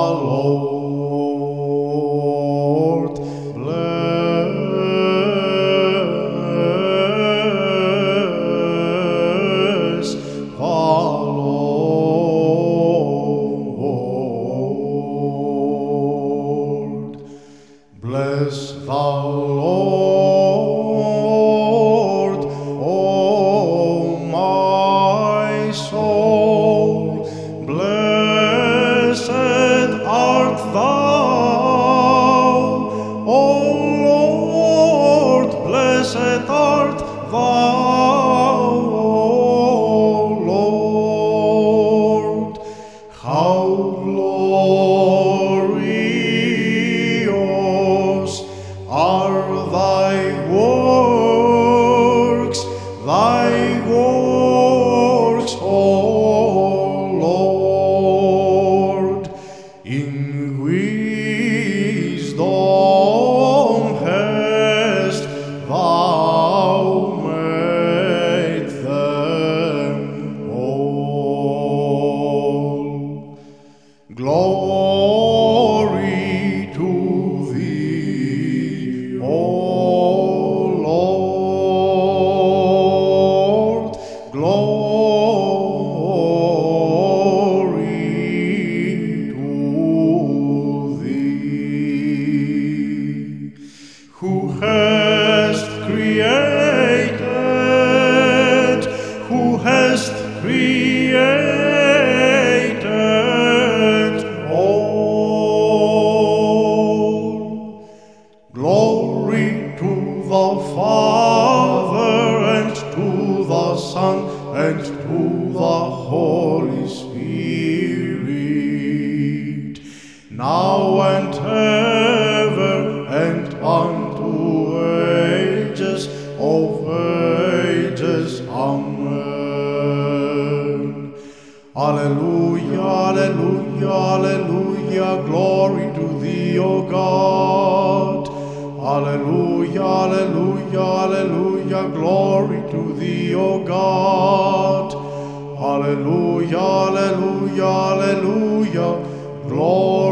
Lord. Bless the Lord. Bless the Lord. Lord, blessed art thou, Glory to thee, O Lord. Glory to thee. Who hast created, who hast created Glory to the Father and to the Son and to the Holy Spirit, now and ever and unto ages of ages. Amen. Alleluia, alleluia, alleluia, glory to thee, O God. Alleluia, alleluia, alleluia, glory to thee, O God. Alleluia, alleluia, alleluia, glory